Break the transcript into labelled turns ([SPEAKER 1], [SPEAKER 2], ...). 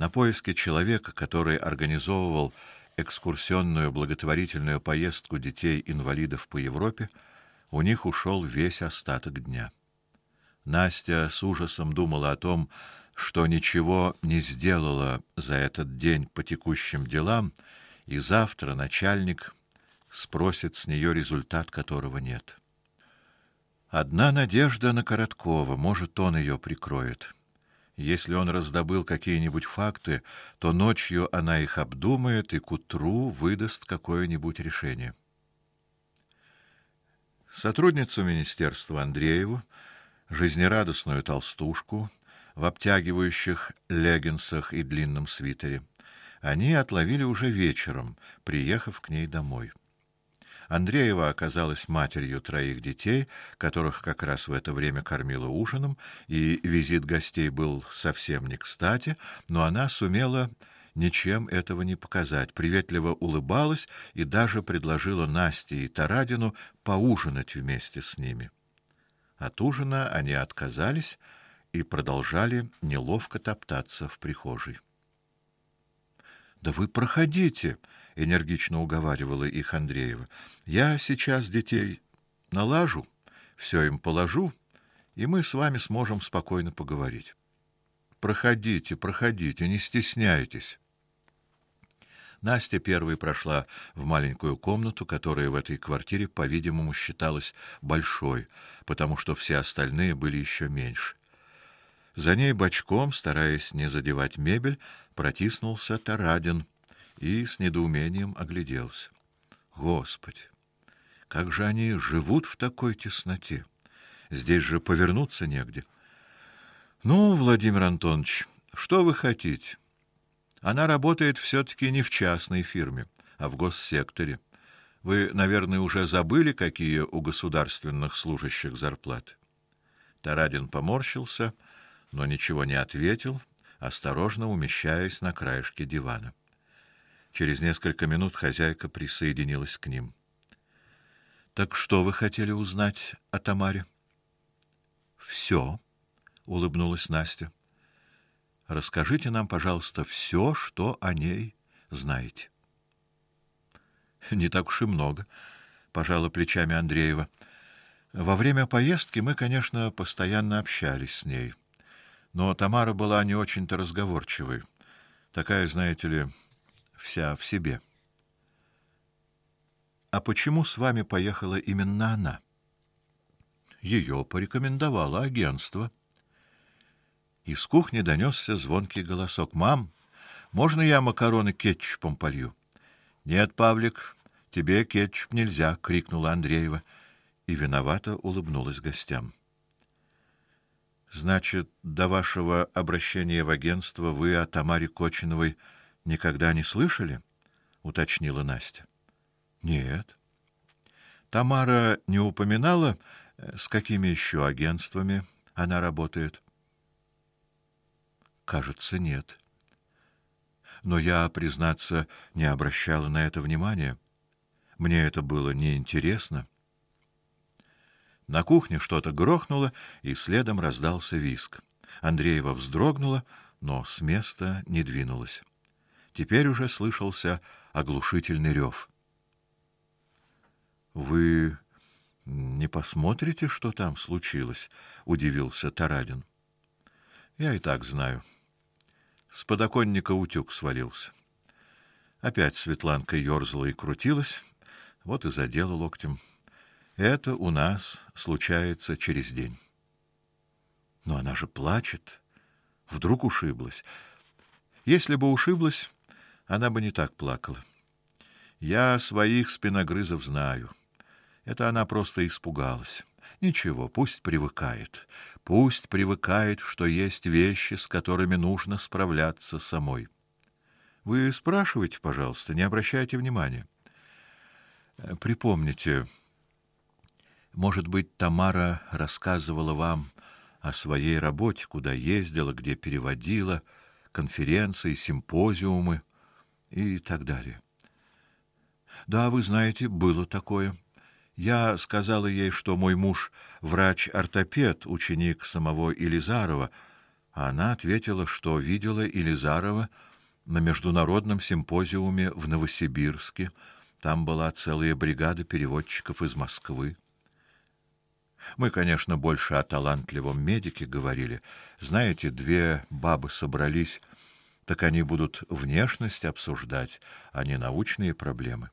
[SPEAKER 1] На поиски человека, который организовывал экскурсионную благотворительную поездку детей-инвалидов по Европе, у них ушел весь остаток дня. Настя с ужасом думала о том, что ничего не сделала за этот день по текущим делам, и завтра начальник спросит с нее результат, которого нет. Одна надежда на Короткова, может, он ее прикроет. Если он раздобыл какие-нибудь факты, то ночью она их обдумает и к утру выдаст какое-нибудь решение. Сотрудницу министерства Андрееву, жизнерадостную толстушку в обтягивающих леггинсах и длинном свитере, они отловили уже вечером, приехав к ней домой. Андреева оказалась матерью троих детей, которых как раз в это время кормила ужином, и визит гостей был совсем не кстати, но она сумела ничем этого не показать, приветливо улыбалась и даже предложила Насте и Тарадину поужинать вместе с ними. От ужина они отказались и продолжали неловко топтаться в прихожей. Да вы проходите, энергично уговаривала их Андреева. Я сейчас детей налажу, все им положу, и мы с вами сможем спокойно поговорить. Проходите, проходите, не стесняйтесь. Настя первой прошла в маленькую комнату, которая в этой квартире, по-видимому, считалась большой, потому что все остальные были еще меньше. За ней бочком, стараясь не задевать мебель, протиснулся Тарадин и с недоумением огляделся. Господи, как же они живут в такой тесноте? Здесь же повернуться негде. Ну, Владимир Антонович, что вы хотите? Она работает все таки не в частной фирме, а в госсекторе. Вы, наверное, уже забыли, какие у государственных служащих зарплаты. Тарадин поморщился, но ничего не ответил, осторожно умещаясь на краешке дивана. Через несколько минут хозяйка присоединилась к ним. Так что вы хотели узнать о Тамаре? Все, улыбнулась Настя. Расскажите нам, пожалуйста, все, что о ней знаете. Не так уж и много, пожала плечами Андреева. Во время поездки мы, конечно, постоянно общались с ней. Но Тамара была не очень-то разговорчивой. Такая, знаете ли, вся в себе. А почему с вами поехала именно она? Ее порекомендовало агентство. Из кухни донесся звонкий голосок: "Мам, можно я макароны кетчупом полью?" "Нет, Павлик, тебе кетчуп нельзя", крикнула Андреева и виновато улыбнулась гостям. Значит, до вашего обращения в агентство вы о Тамаре Кочиновой никогда не слышали? уточнила Настя. Нет. Тамара не упоминала, э, с какими еще агентствами она работает. Кажется, нет. Но я, признаться, не обращала на это внимания. Мне это было неинтересно. На кухне что-то грохнуло, и следом раздался визг. Андреева вздрогнула, но с места не двинулась. Теперь уже слышался оглушительный рев. Вы не посмотрите, что там случилось, удивился Тарадин. Я и так знаю. С подоконника утюг свалился. Опять Светланка ёрзала и крутилась, вот и задела локтем. Это у нас случается через день. Но она же плачет. Вдруг ушиблась. Если бы ушиблась, она бы не так плакала. Я своих спиногрызов знаю. Это она просто испугалась. Ничего, пусть привыкает. Пусть привыкает, что есть вещи, с которыми нужно справляться самой. Вы спрашивайте, пожалуйста, не обращайте внимания. Припомните, может быть, Тамара рассказывала вам о своей работе, куда ездила, где переводила, конференции, симпозиумы и так далее. Да, вы знаете, было такое. Я сказала ей, что мой муж врач-ортопед, ученик самого Илизарова, А она ответила, что видела Илизарова на международном симпозиуме в Новосибирске. Там была целая бригада переводчиков из Москвы. Мы, конечно, больше о талантливом медике говорили. Знаете, две бабы собрались, так они будут внешность обсуждать, а не научные проблемы.